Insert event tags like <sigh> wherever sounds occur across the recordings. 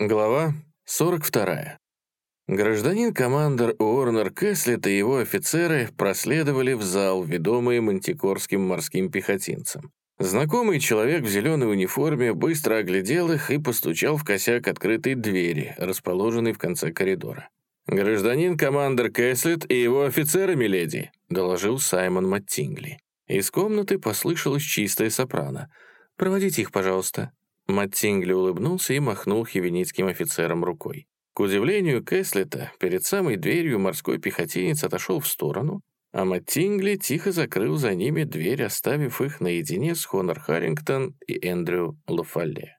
Глава 42. Гражданин-командор Уорнер Кэслет и его офицеры проследовали в зал, ведомые мантикорским морским пехотинцем. Знакомый человек в зеленой униформе быстро оглядел их и постучал в косяк открытой двери, расположенной в конце коридора. «Гражданин-командор Кэслет и его офицеры, миледи», — доложил Саймон Маттингли. Из комнаты послышалось чистое сопрано. «Проводите их, пожалуйста», Маттингли улыбнулся и махнул хивеницким офицерам рукой. К удивлению Кэслета, перед самой дверью морской пехотинец отошел в сторону, а Маттингли тихо закрыл за ними дверь, оставив их наедине с Хонор Харрингтон и Эндрю Лафалле.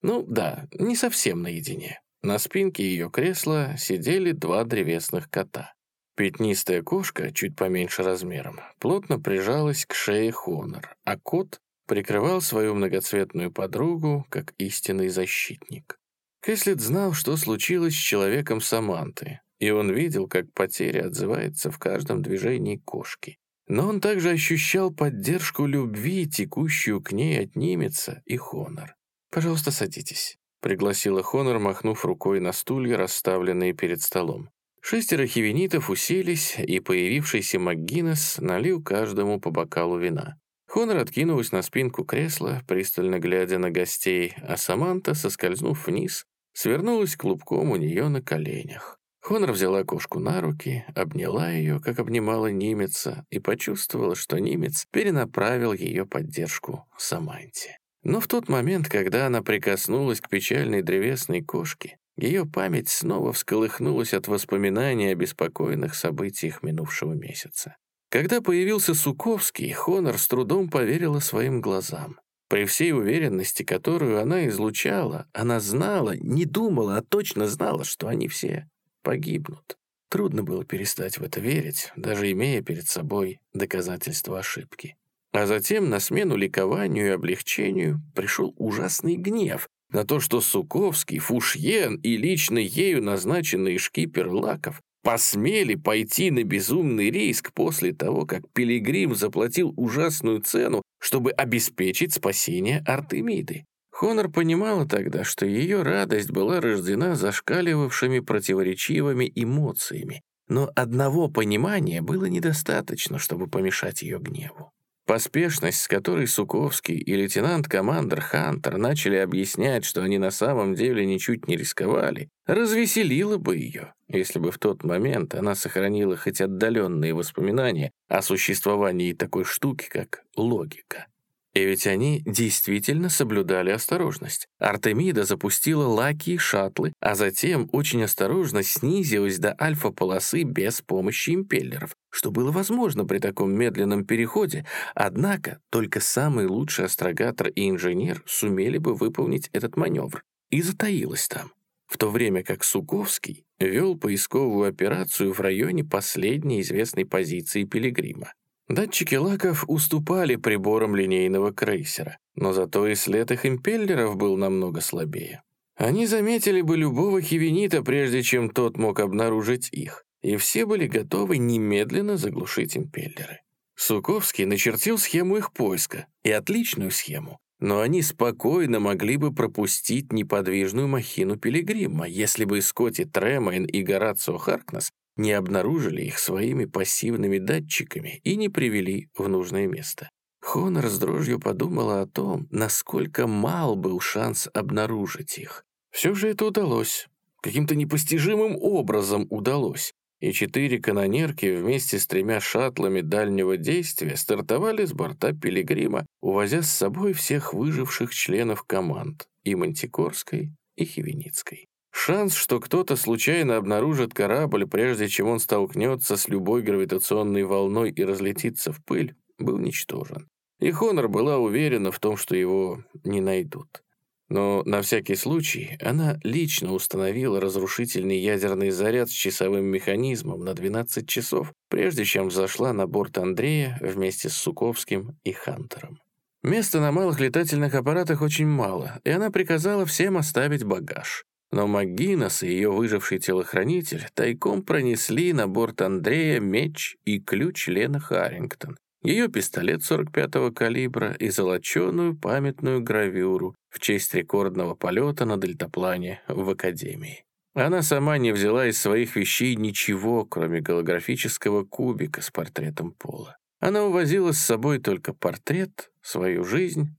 Ну да, не совсем наедине. На спинке ее кресла сидели два древесных кота. Пятнистая кошка, чуть поменьше размером, плотно прижалась к шее Хонор, а кот прикрывал свою многоцветную подругу как истинный защитник. Кэслет знал, что случилось с человеком Саманты, и он видел, как потеря отзывается в каждом движении кошки. Но он также ощущал поддержку любви, текущую к ней от немеца и Хонор. «Пожалуйста, садитесь», — пригласила Хонор, махнув рукой на стулья, расставленные перед столом. Шестеро хивенитов уселись, и появившийся МакГиннес налил каждому по бокалу вина. Хонор откинулась на спинку кресла, пристально глядя на гостей, а Саманта, соскользнув вниз, свернулась клубком у нее на коленях. Хонор взяла кошку на руки, обняла ее, как обнимала Нимеца, и почувствовала, что Нимец перенаправил ее поддержку Саманте. Но в тот момент, когда она прикоснулась к печальной древесной кошке, ее память снова всколыхнулась от воспоминаний о беспокойных событиях минувшего месяца. Когда появился Суковский, Хонор с трудом поверила своим глазам. При всей уверенности, которую она излучала, она знала, не думала, а точно знала, что они все погибнут. Трудно было перестать в это верить, даже имея перед собой доказательства ошибки. А затем на смену ликованию и облегчению пришел ужасный гнев на то, что Суковский, Фушьен и лично ею назначенный шкипер Лаков посмели пойти на безумный риск после того, как Пилигрим заплатил ужасную цену, чтобы обеспечить спасение Артемиды. Хонор понимала тогда, что ее радость была рождена зашкаливавшими противоречивыми эмоциями, но одного понимания было недостаточно, чтобы помешать ее гневу. Поспешность, с которой Суковский и лейтенант-командер Хантер начали объяснять, что они на самом деле ничуть не рисковали, развеселила бы ее, если бы в тот момент она сохранила хоть отдаленные воспоминания о существовании такой штуки, как логика. И ведь они действительно соблюдали осторожность. Артемида запустила лаки и шаттлы, а затем очень осторожно снизилась до альфа-полосы без помощи импеллеров, что было возможно при таком медленном переходе, однако только самый лучший астрогатор и инженер сумели бы выполнить этот маневр, и затаилась там, в то время как Суковский вел поисковую операцию в районе последней известной позиции Пилигрима. Датчики лаков уступали приборам линейного крейсера, но зато и след их импеллеров был намного слабее. Они заметили бы любого хивенита, прежде чем тот мог обнаружить их, и все были готовы немедленно заглушить импеллеры. Суковский начертил схему их поиска, и отличную схему, но они спокойно могли бы пропустить неподвижную махину Пилигрима, если бы Скотти Тремейн и Горацио Харкнес не обнаружили их своими пассивными датчиками и не привели в нужное место. Хонор с дрожью подумала о том, насколько мал был шанс обнаружить их. Все же это удалось. Каким-то непостижимым образом удалось. И четыре канонерки вместе с тремя шаттлами дальнего действия стартовали с борта Пилигрима, увозя с собой всех выживших членов команд и Мантикорской, и Хивеницкой. Шанс, что кто-то случайно обнаружит корабль, прежде чем он столкнется с любой гравитационной волной и разлетится в пыль, был ничтожен. И Хонор была уверена в том, что его не найдут. Но на всякий случай она лично установила разрушительный ядерный заряд с часовым механизмом на 12 часов, прежде чем взошла на борт Андрея вместе с Суковским и Хантером. Места на малых летательных аппаратах очень мало, и она приказала всем оставить багаж. Но МакГиннес и ее выживший телохранитель тайком пронесли на борт Андрея меч и ключ Лены Харрингтон. ее пистолет 45-го калибра и золоченую памятную гравюру в честь рекордного полета на дельтаплане в Академии. Она сама не взяла из своих вещей ничего, кроме голографического кубика с портретом Пола. Она увозила с собой только портрет, свою жизнь,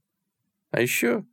а еще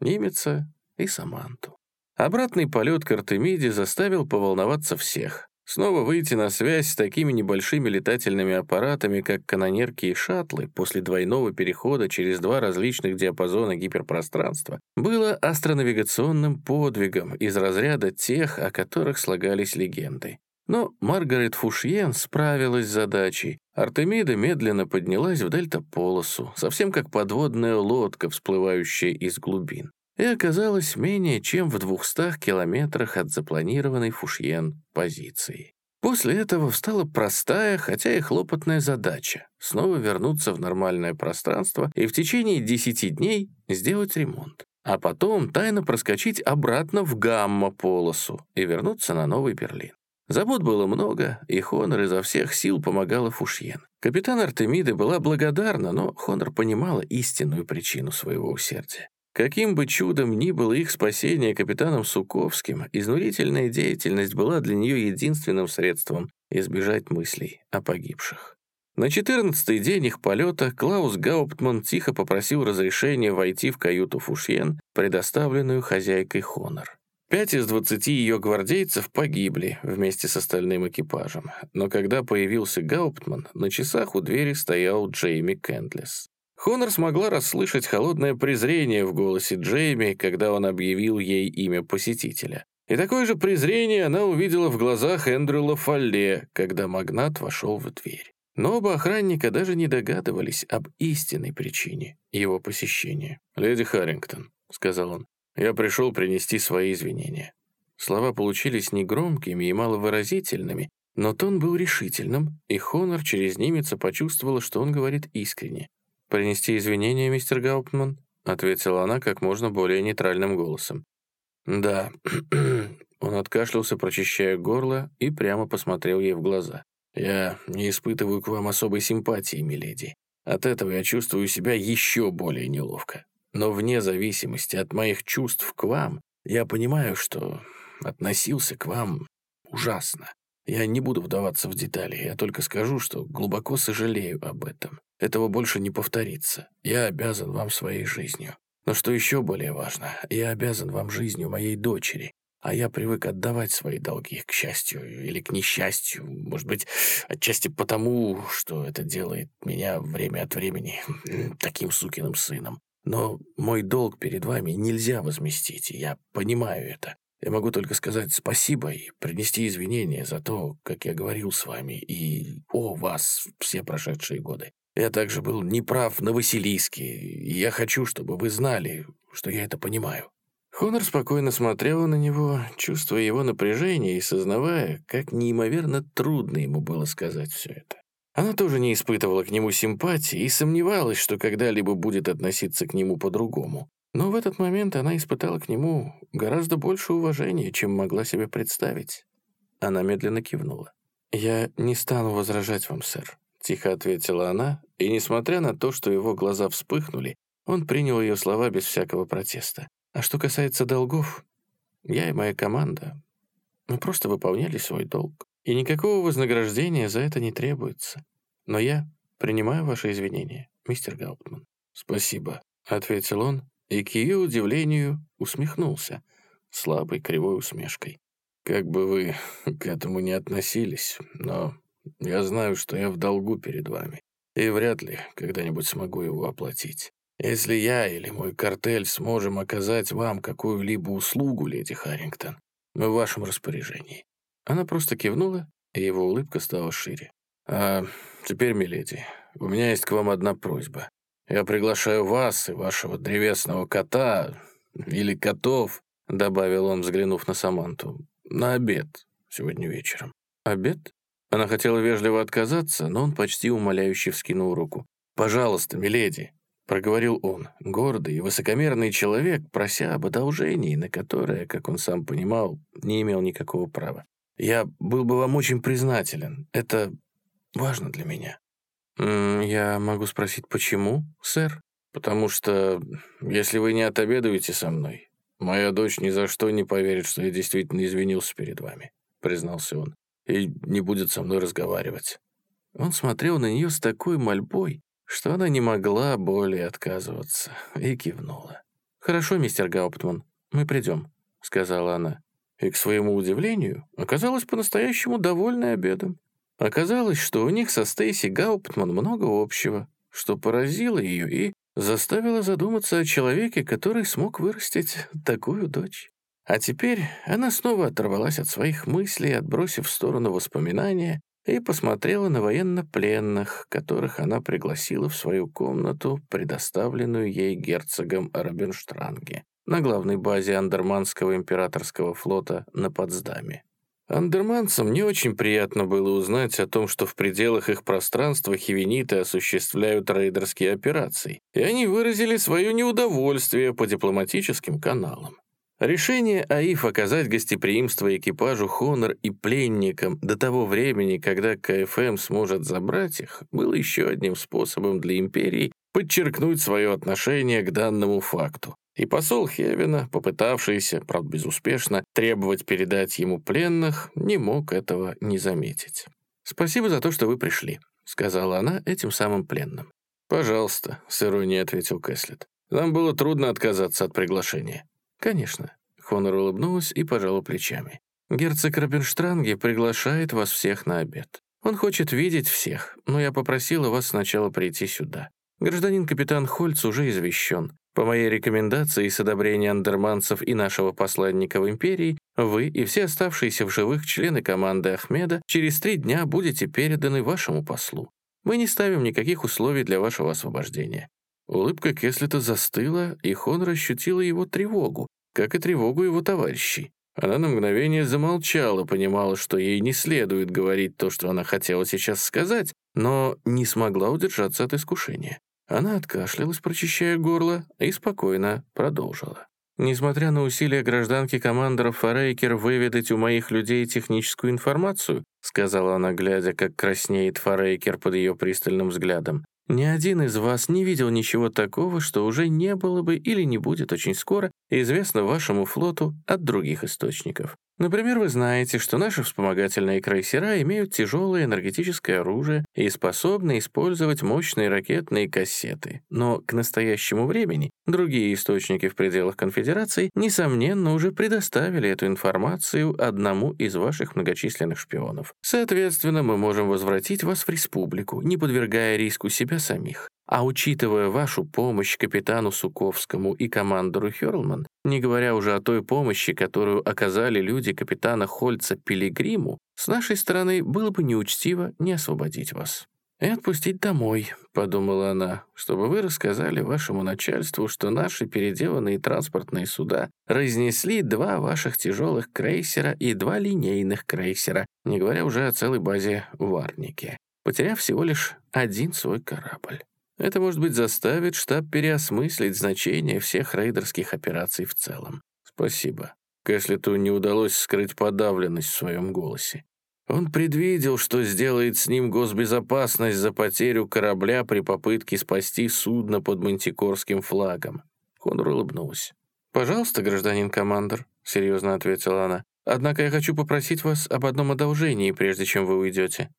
Нимеца и Саманту. Обратный полет к Артемиде заставил поволноваться всех. Снова выйти на связь с такими небольшими летательными аппаратами, как канонерки и шаттлы, после двойного перехода через два различных диапазона гиперпространства, было астронавигационным подвигом из разряда тех, о которых слагались легенды. Но Маргарет Фушьен справилась с задачей. Артемида медленно поднялась в дельта-полосу, совсем как подводная лодка, всплывающая из глубин, и оказалась менее чем в двухстах километрах от запланированной Фушьен позиции. После этого встала простая, хотя и хлопотная задача — снова вернуться в нормальное пространство и в течение 10 дней сделать ремонт, а потом тайно проскочить обратно в гамма-полосу и вернуться на Новый Берлин. Забот было много, и Хонор изо всех сил помогала Фушьен. Капитан Артемиды была благодарна, но Хонор понимала истинную причину своего усердия. Каким бы чудом ни было их спасение капитаном Суковским, изнурительная деятельность была для нее единственным средством избежать мыслей о погибших. На четырнадцатый день их полета Клаус Гауптман тихо попросил разрешения войти в каюту Фушьен, предоставленную хозяйкой Хонор. Пять из двадцати ее гвардейцев погибли вместе с остальным экипажем, но когда появился Гауптман, на часах у двери стоял Джейми Кэндлес. Хонор смогла расслышать холодное презрение в голосе Джейми, когда он объявил ей имя посетителя. И такое же презрение она увидела в глазах Эндрю Лафалле, когда магнат вошел в дверь. Но оба охранника даже не догадывались об истинной причине его посещения. «Леди Харрингтон», — сказал он, — «я пришел принести свои извинения». Слова получились негромкими и маловыразительными, но тон был решительным, и Хонор через немеца почувствовала, что он говорит искренне. «Принести извинения, мистер Гауптман?» — ответила она как можно более нейтральным голосом. «Да». <clears throat> Он откашлялся, прочищая горло, и прямо посмотрел ей в глаза. «Я не испытываю к вам особой симпатии, миледи. От этого я чувствую себя еще более неловко. Но вне зависимости от моих чувств к вам, я понимаю, что относился к вам ужасно. Я не буду вдаваться в детали, я только скажу, что глубоко сожалею об этом. Этого больше не повторится. Я обязан вам своей жизнью. Но что еще более важно, я обязан вам жизнью моей дочери, а я привык отдавать свои долги, к счастью или к несчастью, может быть, отчасти потому, что это делает меня время от времени таким сукиным сыном. Но мой долг перед вами нельзя возместить, и я понимаю это. Я могу только сказать спасибо и принести извинения за то, как я говорил с вами и о вас все прошедшие годы. Я также был неправ на Василиске, и я хочу, чтобы вы знали, что я это понимаю». Хонор спокойно смотрела на него, чувствуя его напряжение и сознавая, как неимоверно трудно ему было сказать все это. Она тоже не испытывала к нему симпатии и сомневалась, что когда-либо будет относиться к нему по-другому. Но в этот момент она испытала к нему гораздо больше уважения, чем могла себе представить. Она медленно кивнула. «Я не стану возражать вам, сэр», — тихо ответила она, и, несмотря на то, что его глаза вспыхнули, он принял ее слова без всякого протеста. «А что касается долгов, я и моя команда, мы просто выполняли свой долг, и никакого вознаграждения за это не требуется. Но я принимаю ваши извинения, мистер Гауптман». «Спасибо», — ответил он, и к ее удивлению усмехнулся, слабой кривой усмешкой. «Как бы вы к этому не относились, но я знаю, что я в долгу перед вами, и вряд ли когда-нибудь смогу его оплатить. Если я или мой картель сможем оказать вам какую-либо услугу, леди Харрингтон, мы в вашем распоряжении». Она просто кивнула, и его улыбка стала шире. «А теперь, миледи, у меня есть к вам одна просьба. Я приглашаю вас и вашего древесного кота, или котов, добавил он, взглянув на Саманту, на обед сегодня вечером. Обед? Она хотела вежливо отказаться, но он почти умоляюще вскинул руку. «Пожалуйста, миледи», — проговорил он, гордый и высокомерный человек, прося об одолжении, на которое, как он сам понимал, не имел никакого права. «Я был бы вам очень признателен. Это важно для меня». «Я могу спросить, почему, сэр?» «Потому что, если вы не отобедуете со мной, моя дочь ни за что не поверит, что я действительно извинился перед вами», — признался он, «и не будет со мной разговаривать». Он смотрел на нее с такой мольбой, что она не могла более отказываться, <laughs> и кивнула. «Хорошо, мистер Гауптман, мы придем», — сказала она. И, к своему удивлению, оказалась по-настоящему довольной обедом. Оказалось, что у них со Стейси Гауптман много общего, что поразило ее и заставило задуматься о человеке, который смог вырастить такую дочь. А теперь она снова оторвалась от своих мыслей, отбросив в сторону воспоминания, и посмотрела на военнопленных, которых она пригласила в свою комнату, предоставленную ей герцогом Рабенштранге, на главной базе Андерманского императорского флота на Потсдаме. Андерманцам не очень приятно было узнать о том, что в пределах их пространства хивениты осуществляют рейдерские операции, и они выразили свое неудовольствие по дипломатическим каналам. Решение АИФ оказать гостеприимство экипажу Хонор и пленникам до того времени, когда КФМ сможет забрать их, было еще одним способом для империи подчеркнуть свое отношение к данному факту. И посол Хевина, попытавшийся, правда безуспешно, требовать передать ему пленных, не мог этого не заметить. «Спасибо за то, что вы пришли», — сказала она этим самым пленным. «Пожалуйста», — с иронией ответил Кэслет. «Нам было трудно отказаться от приглашения». «Конечно». Хонор улыбнулась и пожала плечами. «Герцог Рабинштранги приглашает вас всех на обед. Он хочет видеть всех, но я попросила вас сначала прийти сюда. Гражданин капитан Хольц уже извещен. По моей рекомендации с одобрения андерманцев и нашего посланника в империи, вы и все оставшиеся в живых члены команды Ахмеда через три дня будете переданы вашему послу. Мы не ставим никаких условий для вашего освобождения». Улыбка Кеслета застыла, и Хон ощутила его тревогу, как и тревогу его товарищей. Она на мгновение замолчала, понимала, что ей не следует говорить то, что она хотела сейчас сказать, но не смогла удержаться от искушения. Она откашлялась, прочищая горло, и спокойно продолжила. Несмотря на усилия гражданки командора Форейкер выведать у моих людей техническую информацию, сказала она, глядя, как краснеет Форейкер под ее пристальным взглядом, ни один из вас не видел ничего такого, что уже не было бы или не будет очень скоро известно вашему флоту от других источников. Например, вы знаете, что наши вспомогательные крейсера имеют тяжелое энергетическое оружие и способны использовать мощные ракетные кассеты. Но к настоящему времени другие источники в пределах Конфедерации, несомненно, уже предоставили эту информацию одному из ваших многочисленных шпионов. Соответственно, мы можем возвратить вас в республику, не подвергая риску себя самих. А учитывая вашу помощь капитану Суковскому и командору Хёрлман, не говоря уже о той помощи, которую оказали люди капитана Хольца Пилигриму, с нашей стороны было бы неучтиво не освободить вас. «И отпустить домой», — подумала она, «чтобы вы рассказали вашему начальству, что наши переделанные транспортные суда разнесли два ваших тяжелых крейсера и два линейных крейсера, не говоря уже о целой базе в Арнике, потеряв всего лишь один свой корабль». Это, может быть, заставит штаб переосмыслить значение всех рейдерских операций в целом. Спасибо. Кэслету не удалось скрыть подавленность в своем голосе. Он предвидел, что сделает с ним госбезопасность за потерю корабля при попытке спасти судно под мантикорским флагом. Конор улыбнулся. «Пожалуйста, гражданин командор», — серьезно ответила она. «Однако я хочу попросить вас об одном одолжении, прежде чем вы уйдете».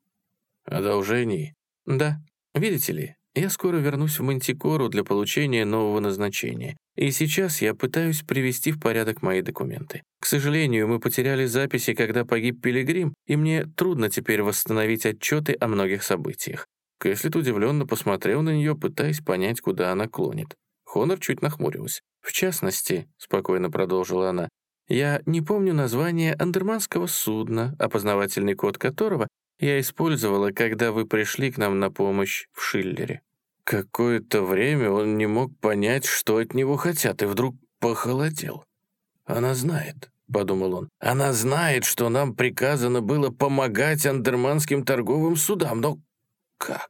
«Одолжении?» «Да. Видите ли, я скоро вернусь в Мантикору для получения нового назначения, и сейчас я пытаюсь привести в порядок мои документы. К сожалению, мы потеряли записи, когда погиб Пилигрим, и мне трудно теперь восстановить отчеты о многих событиях. Кэслит удивленно посмотрел на нее, пытаясь понять, куда она клонит. Хонор чуть нахмурилась. «В частности», — спокойно продолжила она, «я не помню название андерманского судна, опознавательный код которого я использовала, когда вы пришли к нам на помощь в Шиллере». Какое-то время он не мог понять, что от него хотят, и вдруг похолодел. «Она знает», — подумал он. «Она знает, что нам приказано было помогать андерманским торговым судам, но как?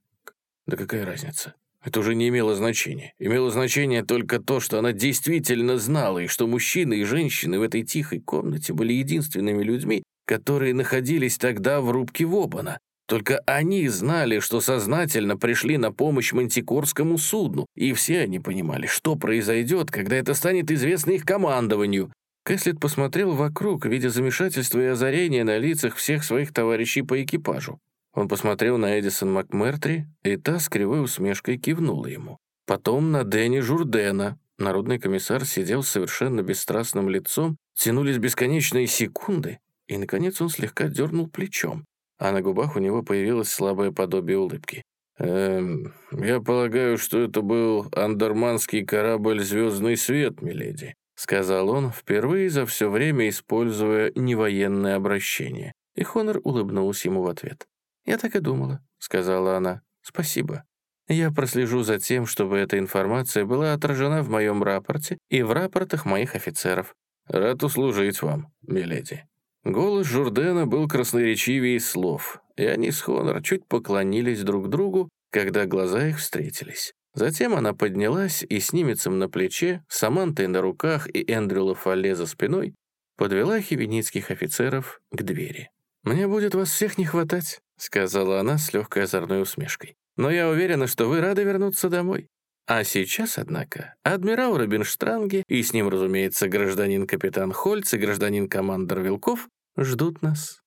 Да какая разница? Это уже не имело значения. Имело значение только то, что она действительно знала, и что мужчины и женщины в этой тихой комнате были единственными людьми, которые находились тогда в рубке Вобана. Только они знали, что сознательно пришли на помощь мантикорскому судну, и все они понимали, что произойдет, когда это станет известно их командованию. Кэслет посмотрел вокруг, видя замешательство и озарение на лицах всех своих товарищей по экипажу. Он посмотрел на Эдисон МакМертри, и та с кривой усмешкой кивнула ему. Потом на Дэнни Журдена. Народный комиссар сидел с совершенно бесстрастным лицом, тянулись бесконечные секунды, и, наконец, он слегка дернул плечом а на губах у него появилось слабое подобие улыбки. «Эм, я полагаю, что это был андерманский корабль «Звездный свет», миледи», сказал он, впервые за все время используя невоенное обращение. И Хонор улыбнулся ему в ответ. «Я так и думала», — сказала она. «Спасибо. Я прослежу за тем, чтобы эта информация была отражена в моем рапорте и в рапортах моих офицеров. Рад услужить вам, миледи». Голос Журдена был красноречивее слов, и они с Хонор чуть поклонились друг другу, когда глаза их встретились. Затем она поднялась и с Нимецем на плече, Самантой на руках и Эндрю Лафале за спиной подвела хивеницких офицеров к двери. «Мне будет вас всех не хватать», — сказала она с легкой озорной усмешкой. «Но я уверена, что вы рады вернуться домой. А сейчас, однако, адмирал Робинштранге и с ним, разумеется, гражданин-капитан Хольц и гражданин-командор Вилков ждут нас.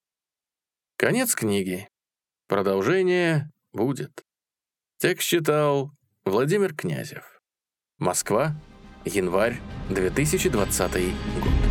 Конец книги. Продолжение будет. Текст читал Владимир Князев. Москва, январь 2020 год.